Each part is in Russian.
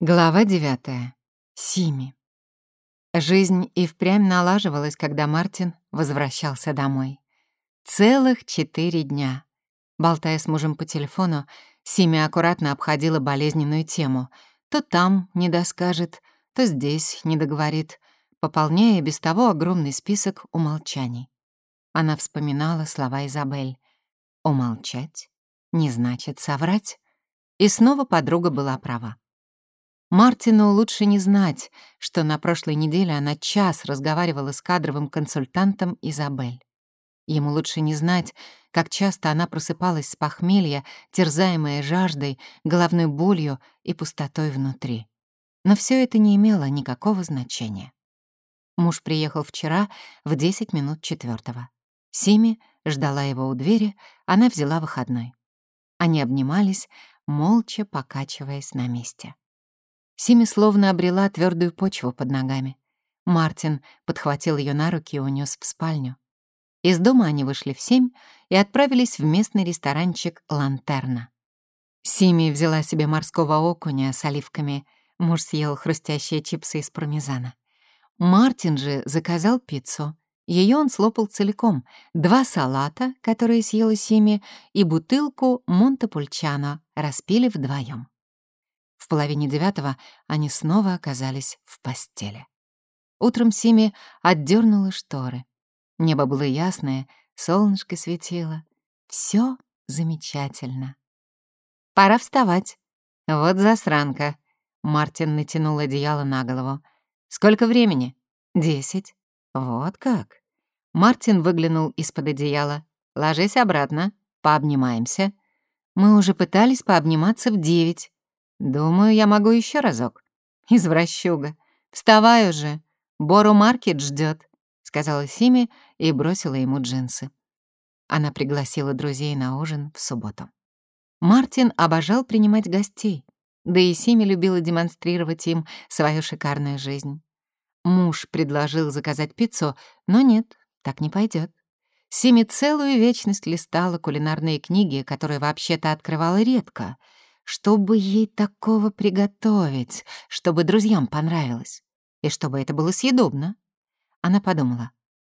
Глава девятая. Сими. Жизнь и впрямь налаживалась, когда Мартин возвращался домой. Целых четыре дня. Болтая с мужем по телефону, Сими аккуратно обходила болезненную тему. То там не доскажет, то здесь не договорит, пополняя без того огромный список умолчаний. Она вспоминала слова Изабель. «Умолчать не значит соврать». И снова подруга была права. Мартину лучше не знать, что на прошлой неделе она час разговаривала с кадровым консультантом Изабель. Ему лучше не знать, как часто она просыпалась с похмелья, терзаемая жаждой, головной болью и пустотой внутри. Но все это не имело никакого значения. Муж приехал вчера в 10 минут четвертого. Сими ждала его у двери, она взяла выходной. Они обнимались, молча покачиваясь на месте. Сими словно обрела твердую почву под ногами. Мартин подхватил ее на руки и унес в спальню. Из дома они вышли в семь и отправились в местный ресторанчик «Лантерна». Сими взяла себе морского окуня с оливками. Муж съел хрустящие чипсы из пармезана. Мартин же заказал пиццу. Ее он слопал целиком. Два салата, которые съела Сими, и бутылку Монтепульчано распили вдвоем. В половине девятого они снова оказались в постели. Утром Сими отдернула шторы. Небо было ясное, солнышко светило. Все замечательно. «Пора вставать. Вот засранка». Мартин натянул одеяло на голову. «Сколько времени?» «Десять». «Вот как?» Мартин выглянул из-под одеяла. «Ложись обратно. Пообнимаемся». «Мы уже пытались пообниматься в девять». «Думаю, я могу еще разок». «Извращуга. Вставай уже. Бору Маркет ждет, сказала Сими и бросила ему джинсы. Она пригласила друзей на ужин в субботу. Мартин обожал принимать гостей, да и Сими любила демонстрировать им свою шикарную жизнь. Муж предложил заказать пиццу, но нет, так не пойдет. Сими целую вечность листала кулинарные книги, которые вообще-то открывала редко — чтобы ей такого приготовить, чтобы друзьям понравилось, и чтобы это было съедобно? Она подумала,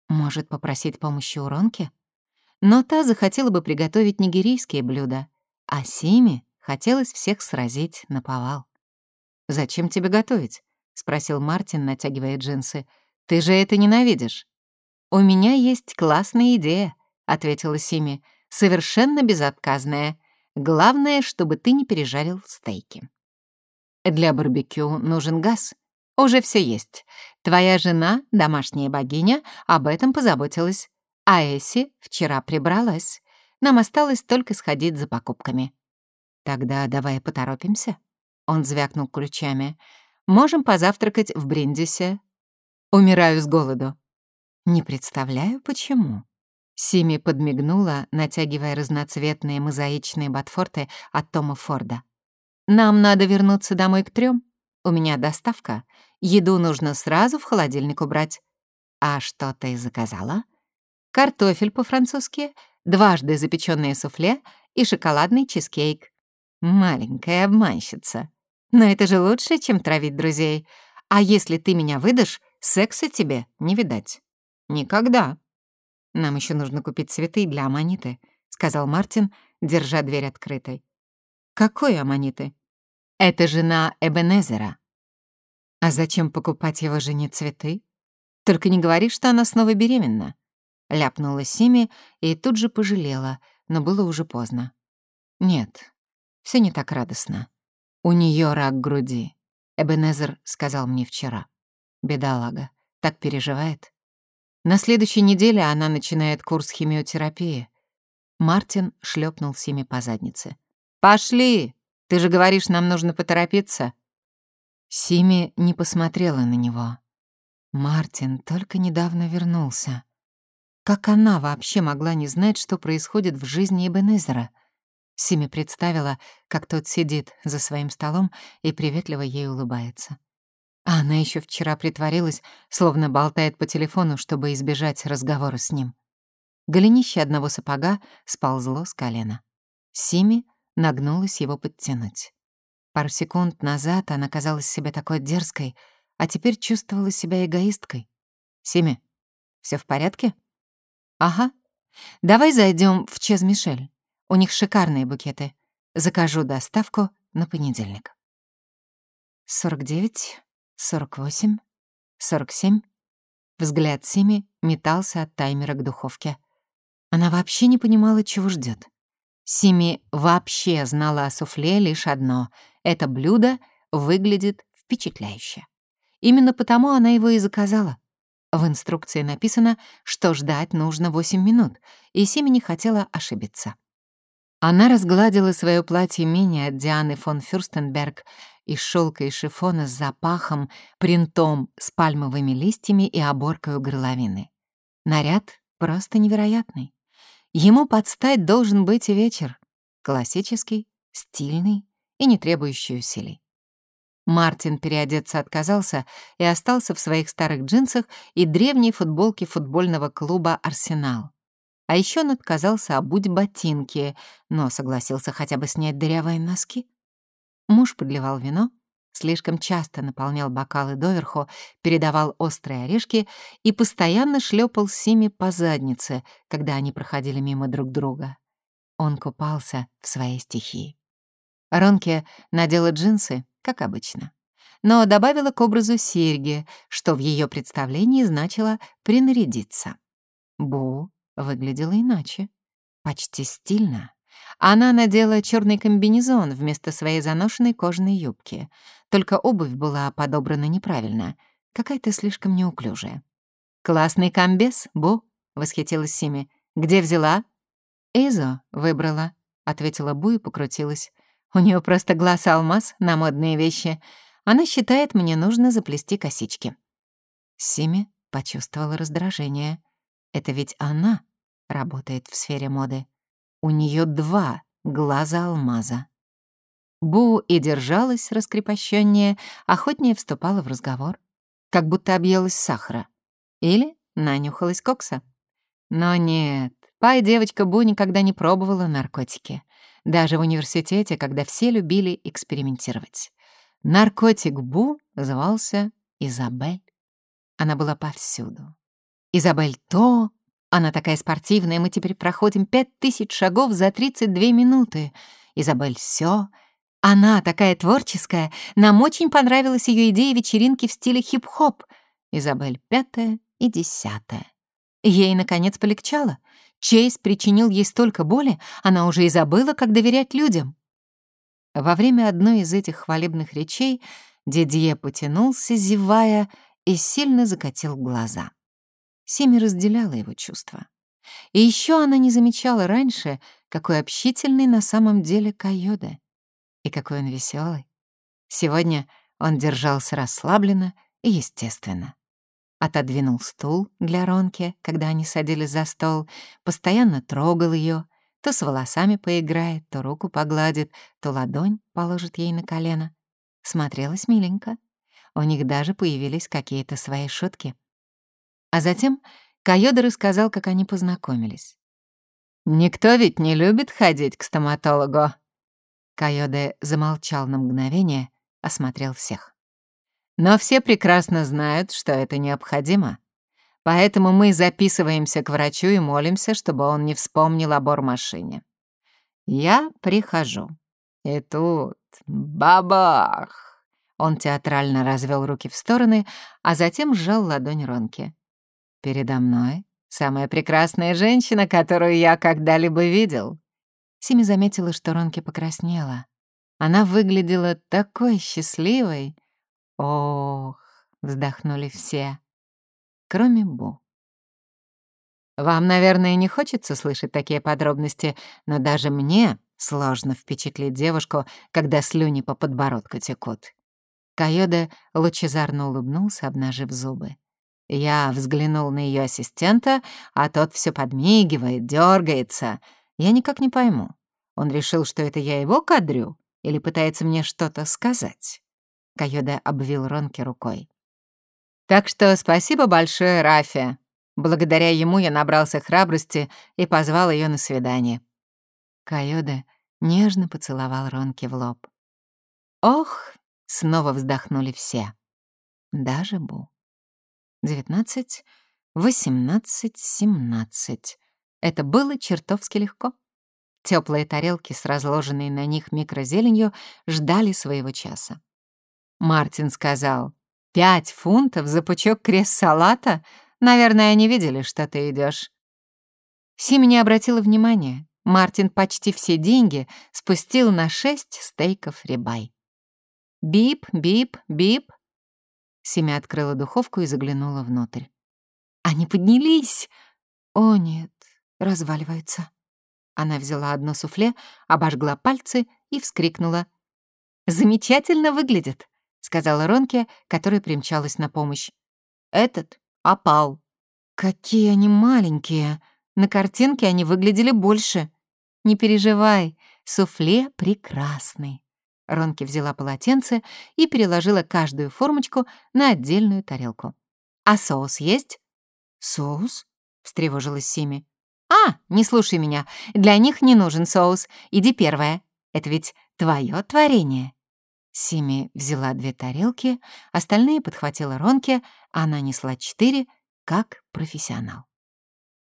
может попросить помощи у Ронки? Но та захотела бы приготовить нигерийские блюда, а Сими хотелось всех сразить на повал. «Зачем тебе готовить?» — спросил Мартин, натягивая джинсы. «Ты же это ненавидишь». «У меня есть классная идея», — ответила Сими, — «совершенно безотказная. Главное, чтобы ты не пережарил стейки. Для барбекю нужен газ. Уже все есть. Твоя жена, домашняя богиня, об этом позаботилась. А Эсси вчера прибралась. Нам осталось только сходить за покупками. Тогда давай поторопимся. Он звякнул ключами. Можем позавтракать в Бриндисе. Умираю с голоду. Не представляю, почему. Сими подмигнула, натягивая разноцветные мозаичные ботфорты от Тома Форда. «Нам надо вернуться домой к трём. У меня доставка. Еду нужно сразу в холодильник убрать». «А что ты заказала?» «Картофель по-французски, дважды запечённое суфле и шоколадный чизкейк». «Маленькая обманщица. Но это же лучше, чем травить друзей. А если ты меня выдашь, секса тебе не видать». «Никогда», «Нам еще нужно купить цветы для Аманиты», — сказал Мартин, держа дверь открытой. «Какой Аманиты?» «Это жена Эбенезера». «А зачем покупать его жене цветы? Только не говори, что она снова беременна». Ляпнула Сими и тут же пожалела, но было уже поздно. «Нет, все не так радостно. У нее рак груди», — Эбенезер сказал мне вчера. Бедолага, так переживает. На следующей неделе она начинает курс химиотерапии. Мартин шлепнул Сими по заднице. «Пошли! Ты же говоришь, нам нужно поторопиться!» Сими не посмотрела на него. Мартин только недавно вернулся. Как она вообще могла не знать, что происходит в жизни Эбенезера? Сими представила, как тот сидит за своим столом и приветливо ей улыбается. А она еще вчера притворилась, словно болтает по телефону, чтобы избежать разговора с ним. Голенище одного сапога сползло с колена. Сими нагнулась его подтянуть. Пару секунд назад она казалась себе такой дерзкой, а теперь чувствовала себя эгоисткой. «Сими, все в порядке?» «Ага. Давай зайдем в Чез-Мишель. У них шикарные букеты. Закажу доставку на понедельник». 49, 48, 47. Взгляд Сими метался от таймера к духовке. Она вообще не понимала, чего ждет. Сими вообще знала о суфле лишь одно — это блюдо выглядит впечатляюще. Именно потому она его и заказала. В инструкции написано, что ждать нужно 8 минут, и Сими не хотела ошибиться. Она разгладила свое платье мини от Дианы фон Фюрстенберг из шелка и шифона с запахом, принтом с пальмовыми листьями и оборкой у горловины. Наряд просто невероятный. Ему подстать должен быть и вечер. Классический, стильный и не требующий усилий. Мартин переодеться отказался и остался в своих старых джинсах и древней футболке футбольного клуба «Арсенал». А еще он отказался обуть ботинки, но согласился хотя бы снять дырявые носки. Муж подливал вино, слишком часто наполнял бокалы доверху, передавал острые орешки и постоянно шлепал Сими по заднице, когда они проходили мимо друг друга. Он купался в своей стихии. Ронке надела джинсы, как обычно. Но добавила к образу серьги, что в ее представлении значило «принарядиться». Бу выглядела иначе. Почти стильно. Она надела черный комбинезон вместо своей заношенной кожаной юбки. Только обувь была подобрана неправильно, какая-то слишком неуклюжая. «Классный комбез, Бу», — восхитилась Сими. «Где взяла?» «Изо выбрала», — ответила Бу и покрутилась. У нее просто глаз алмаз на модные вещи. Она считает, мне нужно заплести косички. Сими почувствовала раздражение. Это ведь она работает в сфере моды. У нее два глаза алмаза. Бу и держалась раскрепощеннее, охотнее вступала в разговор, как будто объелась сахара. Или нанюхалась кокса. Но нет, Пай девочка Бу никогда не пробовала наркотики. Даже в университете, когда все любили экспериментировать. Наркотик Бу назывался Изабель. Она была повсюду. Изабель то, она такая спортивная, мы теперь проходим пять тысяч шагов за 32 минуты. Изабель все. Она такая творческая, нам очень понравилась ее идея вечеринки в стиле хип-хоп. Изабель пятая и десятая. Ей, наконец, полегчало. Чейз причинил ей столько боли, она уже и забыла, как доверять людям. Во время одной из этих хвалебных речей Дидье потянулся, зевая, и сильно закатил глаза. Семи разделяла его чувства. И еще она не замечала раньше, какой общительный на самом деле Кайода. И какой он веселый. Сегодня он держался расслабленно и естественно отодвинул стул для Ронки, когда они садились за стол, постоянно трогал ее, то с волосами поиграет, то руку погладит, то ладонь положит ей на колено. Смотрелась миленько. У них даже появились какие-то свои шутки. А затем Кайода рассказал, как они познакомились. «Никто ведь не любит ходить к стоматологу». Кайоде замолчал на мгновение, осмотрел всех. Но все прекрасно знают, что это необходимо. Поэтому мы записываемся к врачу и молимся, чтобы он не вспомнил о бормашине. Я прихожу. И тут бабах! Он театрально развел руки в стороны, а затем сжал ладонь Ронки. Передо мной самая прекрасная женщина, которую я когда-либо видел. Сими заметила, что Ронки покраснела. Она выглядела такой счастливой, «Ох!» — вздохнули все, кроме Бу. Вам, наверное, не хочется слышать такие подробности, но даже мне сложно впечатлить девушку, когда слюни по подбородку текут. Кайода лучезарно улыбнулся, обнажив зубы. Я взглянул на ее ассистента, а тот все подмигивает, дергается. Я никак не пойму. Он решил, что это я его кадрю или пытается мне что-то сказать. Кайода обвил Ронки рукой. «Так что спасибо большое, Рафи. Благодаря ему я набрался храбрости и позвал ее на свидание». Кайода нежно поцеловал Ронки в лоб. Ох, снова вздохнули все. Даже Бу. Девятнадцать, восемнадцать, семнадцать. Это было чертовски легко. Теплые тарелки с разложенной на них микрозеленью ждали своего часа. Мартин сказал, «Пять фунтов за пучок крест-салата? Наверное, они видели, что ты идешь. Сими не обратила внимания. Мартин почти все деньги спустил на шесть стейков рибай. «Бип, бип, бип!» Сими открыла духовку и заглянула внутрь. «Они поднялись!» «О, нет, разваливаются». Она взяла одно суфле, обожгла пальцы и вскрикнула. «Замечательно выглядит», — сказала Ронке, которая примчалась на помощь. «Этот опал». «Какие они маленькие! На картинке они выглядели больше». «Не переживай, суфле прекрасный». Ронки взяла полотенце и переложила каждую формочку на отдельную тарелку. «А соус есть?» «Соус?» — встревожилась Сими. «А, не слушай меня. Для них не нужен соус. Иди первая. Это ведь твое творение». Сими взяла две тарелки, остальные подхватила Ронке, а она несла четыре, как профессионал.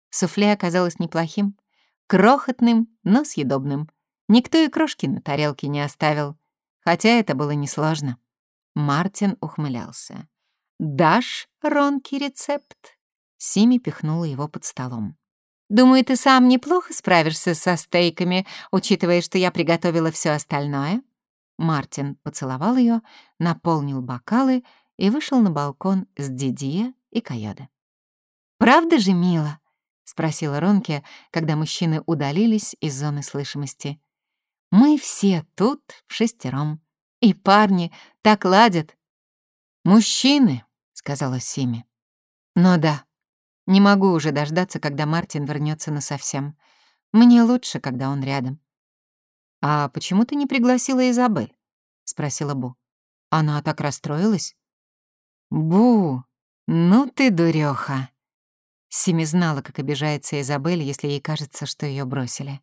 Суфле оказалось неплохим, крохотным, но съедобным. Никто и крошки на тарелке не оставил, хотя это было несложно. Мартин ухмылялся. «Дашь Ронке рецепт?» Сими пихнула его под столом. Думаю, ты сам неплохо справишься со стейками, учитывая, что я приготовила все остальное». Мартин поцеловал ее, наполнил бокалы и вышел на балкон с Дидье и Койоде. «Правда же мило?» — спросила Ронке, когда мужчины удалились из зоны слышимости. «Мы все тут шестером, и парни так ладят». «Мужчины», — сказала Сими. «Ну да, не могу уже дождаться, когда Мартин вернется насовсем. Мне лучше, когда он рядом. «А почему ты не пригласила Изабель?» — спросила Бу. Она так расстроилась. «Бу, ну ты дурёха!» Сими знала, как обижается Изабель, если ей кажется, что ее бросили.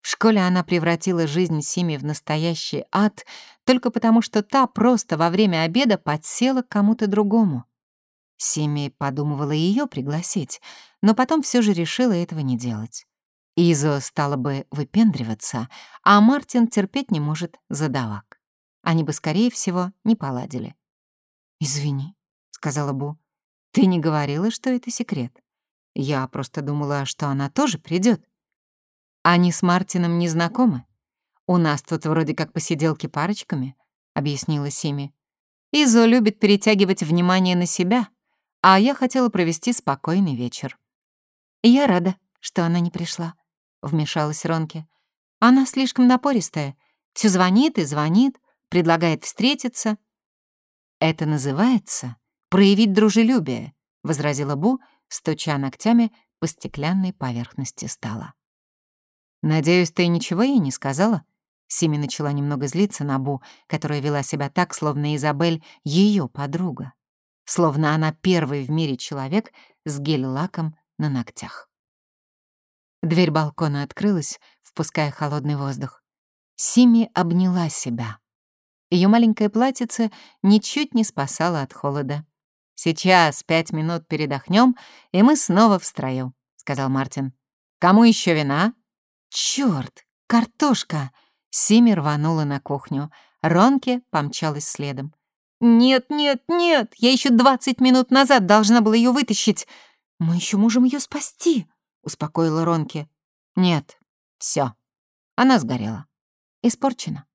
В школе она превратила жизнь Сими в настоящий ад только потому, что та просто во время обеда подсела к кому-то другому. Сими подумывала ее пригласить, но потом все же решила этого не делать. Изо стала бы выпендриваться, а Мартин терпеть не может задавак. Они бы, скорее всего, не поладили. «Извини», — сказала Бу, — «ты не говорила, что это секрет. Я просто думала, что она тоже придет. Они с Мартином не знакомы. У нас тут вроде как посиделки парочками», — объяснила Сими. «Изо любит перетягивать внимание на себя, а я хотела провести спокойный вечер. «Я рада, что она не пришла», — вмешалась Ронке. «Она слишком напористая. Все звонит и звонит, предлагает встретиться». «Это называется проявить дружелюбие», — возразила Бу, стуча ногтями по стеклянной поверхности стола. «Надеюсь, ты ничего ей не сказала?» Сими начала немного злиться на Бу, которая вела себя так, словно Изабель — ее подруга словно она первый в мире человек с гель-лаком на ногтях. Дверь балкона открылась, впуская холодный воздух. Сими обняла себя. Ее маленькое платьице ничуть не спасало от холода. «Сейчас пять минут передохнем, и мы снова в строю», — сказал Мартин. «Кому еще вина?» «Чёрт, картошка!» Сими рванула на кухню. Ронке помчалась следом. «Нет, нет, нет! Я еще двадцать минут назад должна была ее вытащить. Мы еще можем ее спасти», — успокоила Ронки. «Нет, все. Она сгорела. Испорчена».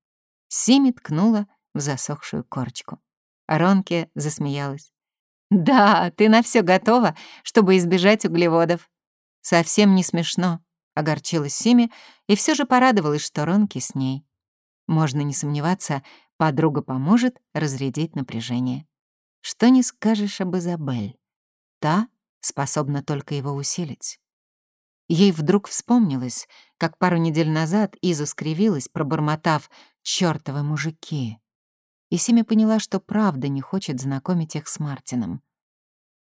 Сими ткнула в засохшую корочку. Ронки засмеялась. «Да, ты на все готова, чтобы избежать углеводов». «Совсем не смешно», — огорчилась Сими и все же порадовалась, что Ронки с ней. Можно не сомневаться, Подруга поможет разрядить напряжение. Что не скажешь об Изабель? Та способна только его усилить. Ей вдруг вспомнилось, как пару недель назад Иза скривилась, пробормотав «чёртовы мужики». И Сими поняла, что правда не хочет знакомить их с Мартином.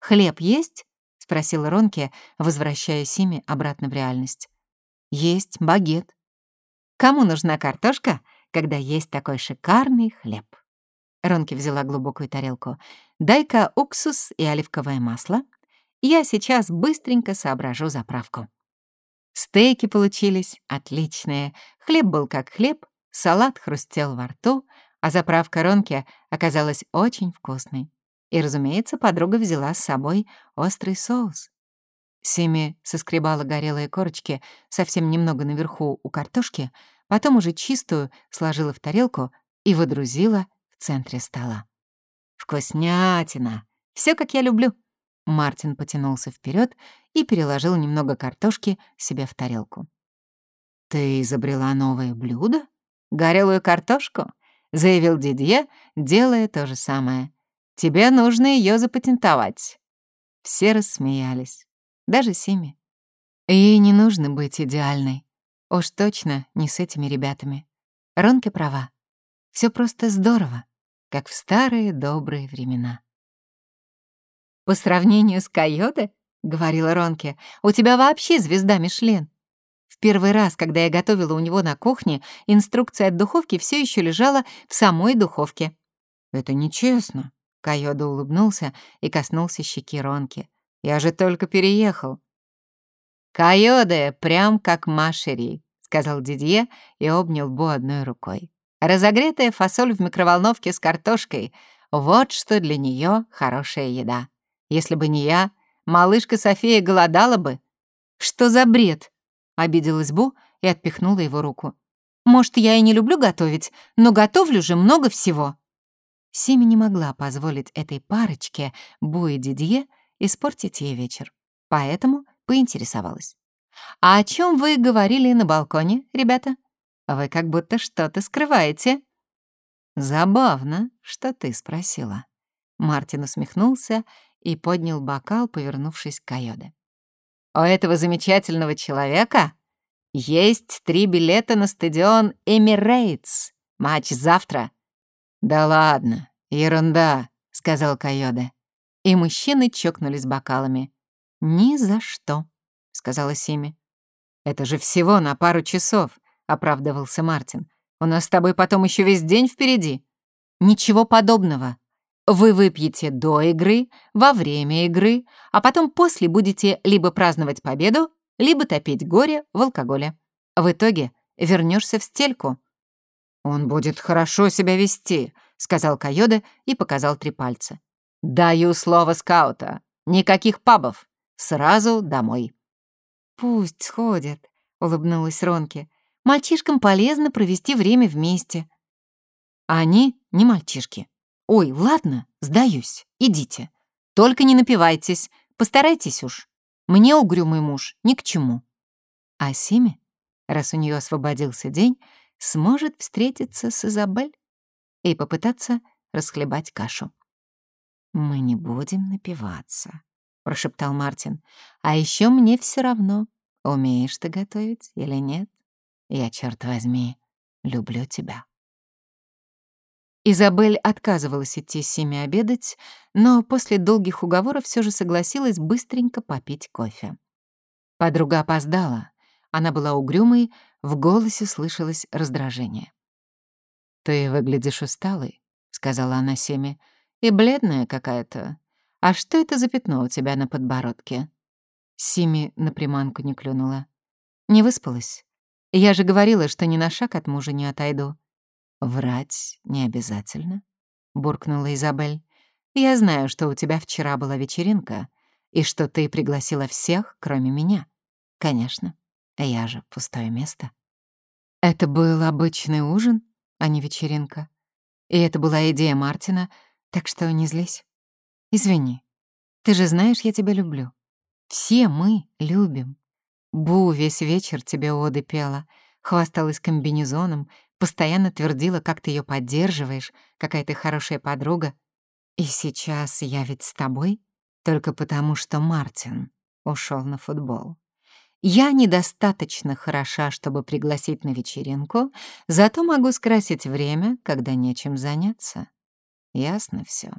«Хлеб есть?» — спросила Ронке, возвращая Сими обратно в реальность. «Есть багет». «Кому нужна картошка, когда есть такой шикарный хлеб. Ронки взяла глубокую тарелку. «Дай-ка уксус и оливковое масло. Я сейчас быстренько соображу заправку». Стейки получились отличные. Хлеб был как хлеб, салат хрустел во рту, а заправка Ронки оказалась очень вкусной. И, разумеется, подруга взяла с собой острый соус. Сими соскребала горелые корочки совсем немного наверху у картошки, потом уже чистую сложила в тарелку и выдрузила в центре стола. «Вкуснятина! Все как я люблю!» Мартин потянулся вперед и переложил немного картошки себе в тарелку. «Ты изобрела новое блюдо? Горелую картошку?» — заявил Дидье, делая то же самое. «Тебе нужно ее запатентовать». Все рассмеялись, даже Сими. Ей не нужно быть идеальной. Уж точно не с этими ребятами. Ронка права. Все просто здорово, как в старые добрые времена. «По сравнению с Койоте, — говорила Ронке, — у тебя вообще звезда Мишлен. В первый раз, когда я готовила у него на кухне, инструкция от духовки все еще лежала в самой духовке. «Это нечестно», — Койода улыбнулся и коснулся щеки Ронки. «Я же только переехал». «Койоде, прям как Машери», — сказал Дидье и обнял Бо одной рукой. Разогретая фасоль в микроволновке с картошкой — вот что для нее хорошая еда. Если бы не я, малышка София голодала бы. «Что за бред?» — обиделась Бу и отпихнула его руку. «Может, я и не люблю готовить, но готовлю же много всего». Сими не могла позволить этой парочке, Бу и Дидье, испортить ей вечер. Поэтому поинтересовалась. «А о чем вы говорили на балконе, ребята?» Вы как будто что-то скрываете». «Забавно, что ты спросила». Мартин усмехнулся и поднял бокал, повернувшись к Койоде. «У этого замечательного человека есть три билета на стадион Эмирейтс. Матч завтра». «Да ладно, ерунда», — сказал Койоде. И мужчины чокнулись бокалами. «Ни за что», — сказала Сими. «Это же всего на пару часов оправдывался Мартин. «У нас с тобой потом еще весь день впереди». «Ничего подобного. Вы выпьете до игры, во время игры, а потом после будете либо праздновать победу, либо топить горе в алкоголе. В итоге вернешься в стельку». «Он будет хорошо себя вести», — сказал Койода и показал три пальца. «Даю слово скаута. Никаких пабов. Сразу домой». «Пусть сходят», — улыбнулась Ронки. Мальчишкам полезно провести время вместе. Они не мальчишки. Ой, ладно, сдаюсь, идите. Только не напивайтесь, постарайтесь уж. Мне угрюмый муж ни к чему. А Симе, раз у нее освободился день, сможет встретиться с Изабель и попытаться расхлебать кашу. «Мы не будем напиваться», — прошептал Мартин. «А еще мне все равно, умеешь ты готовить или нет. Я, черт возьми, люблю тебя. Изабель отказывалась идти с Сими обедать, но после долгих уговоров все же согласилась быстренько попить кофе. Подруга опоздала. Она была угрюмой, в голосе слышалось раздражение. «Ты выглядишь усталой», — сказала она Семе, — «и бледная какая-то. А что это за пятно у тебя на подбородке?» Сими на приманку не клюнула. «Не выспалась?» Я же говорила, что ни на шаг от мужа не отойду. Врать не обязательно, буркнула Изабель. Я знаю, что у тебя вчера была вечеринка и что ты пригласила всех, кроме меня. Конечно, я же пустое место. Это был обычный ужин, а не вечеринка. И это была идея Мартина, так что не злись. Извини. Ты же знаешь, я тебя люблю. Все мы любим. Бу весь вечер тебе оды пела, хвасталась комбинезоном, постоянно твердила, как ты ее поддерживаешь, какая ты хорошая подруга. И сейчас я ведь с тобой только потому, что Мартин ушел на футбол. Я недостаточно хороша, чтобы пригласить на вечеринку, зато могу скрасить время, когда нечем заняться. Ясно все.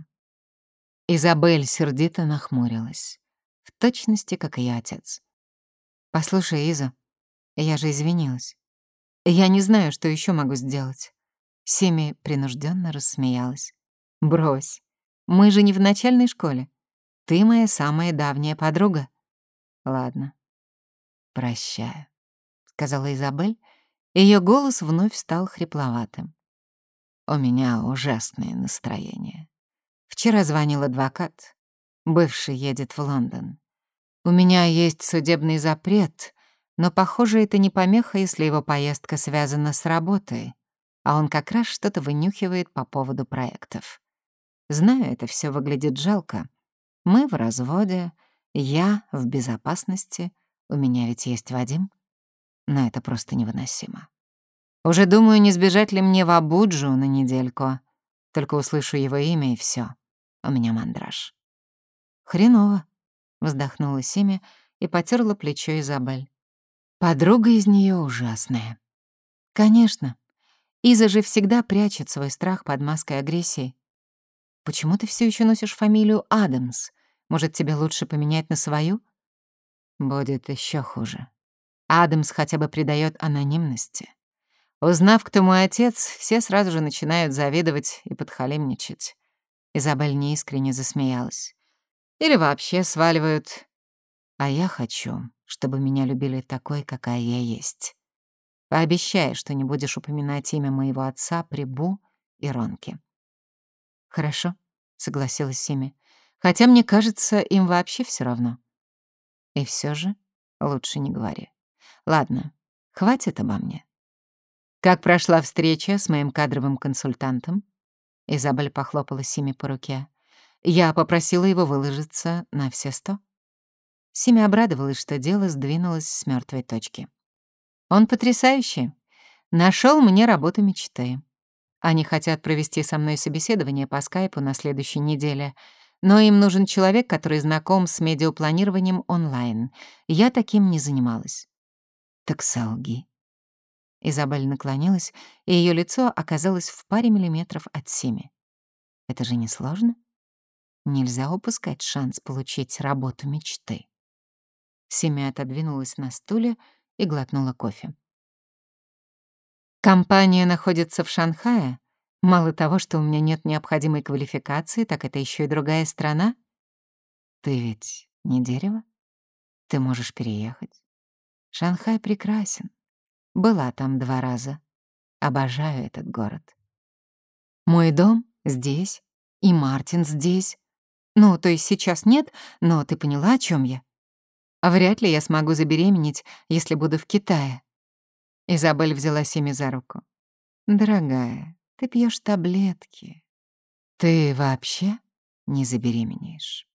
Изабель сердито нахмурилась, в точности, как и отец. «Послушай, Иза, я же извинилась. Я не знаю, что еще могу сделать. Семи принужденно рассмеялась. «Брось. Мы же не в начальной школе. Ты моя самая давняя подруга». «Ладно. Прощаю», — сказала Изабель. Ее голос вновь стал хрипловатым. «У меня ужасное настроение. Вчера звонил адвокат. Бывший едет в Лондон. У меня есть судебный запрет, но, похоже, это не помеха, если его поездка связана с работой, а он как раз что-то вынюхивает по поводу проектов. Знаю, это все выглядит жалко. Мы в разводе, я в безопасности, у меня ведь есть Вадим. Но это просто невыносимо. Уже думаю, не сбежать ли мне в Абуджу на недельку. Только услышу его имя, и все. У меня мандраж. «Хреново», — вздохнула Сими и потерла плечо Изабель. «Подруга из нее ужасная». «Конечно. Иза же всегда прячет свой страх под маской агрессии. Почему ты все еще носишь фамилию Адамс? Может, тебе лучше поменять на свою?» «Будет еще хуже. Адамс хотя бы придает анонимности. Узнав, кто мой отец, все сразу же начинают завидовать и подхалимничать». Изабель неискренне засмеялась. Или вообще сваливают. А я хочу, чтобы меня любили такой, какая я есть. Пообещай, что не будешь упоминать имя моего отца при Бу и Ронке. Хорошо, согласилась Сими. Хотя мне кажется, им вообще все равно. И все же лучше не говори. Ладно, хватит обо мне. Как прошла встреча с моим кадровым консультантом? Изабель похлопала Сими по руке. Я попросила его выложиться на все сто. Сими обрадовалась, что дело сдвинулось с мертвой точки. Он потрясающий. Нашел мне работу мечты. Они хотят провести со мной собеседование по скайпу на следующей неделе, но им нужен человек, который знаком с медиапланированием онлайн. Я таким не занималась. Так солги. Изабель наклонилась, и ее лицо оказалось в паре миллиметров от Сими. Это же не сложно? Нельзя упускать шанс получить работу мечты. Семя отодвинулась на стуле и глотнула кофе. Компания находится в Шанхае. Мало того, что у меня нет необходимой квалификации, так это еще и другая страна. Ты ведь не дерево? Ты можешь переехать. Шанхай прекрасен. Была там два раза. Обожаю этот город. Мой дом здесь, и Мартин здесь. Ну, то есть сейчас нет, но ты поняла, о чем я? Вряд ли я смогу забеременеть, если буду в Китае. Изабель взяла Сими за руку. Дорогая, ты пьешь таблетки. Ты вообще не забеременеешь.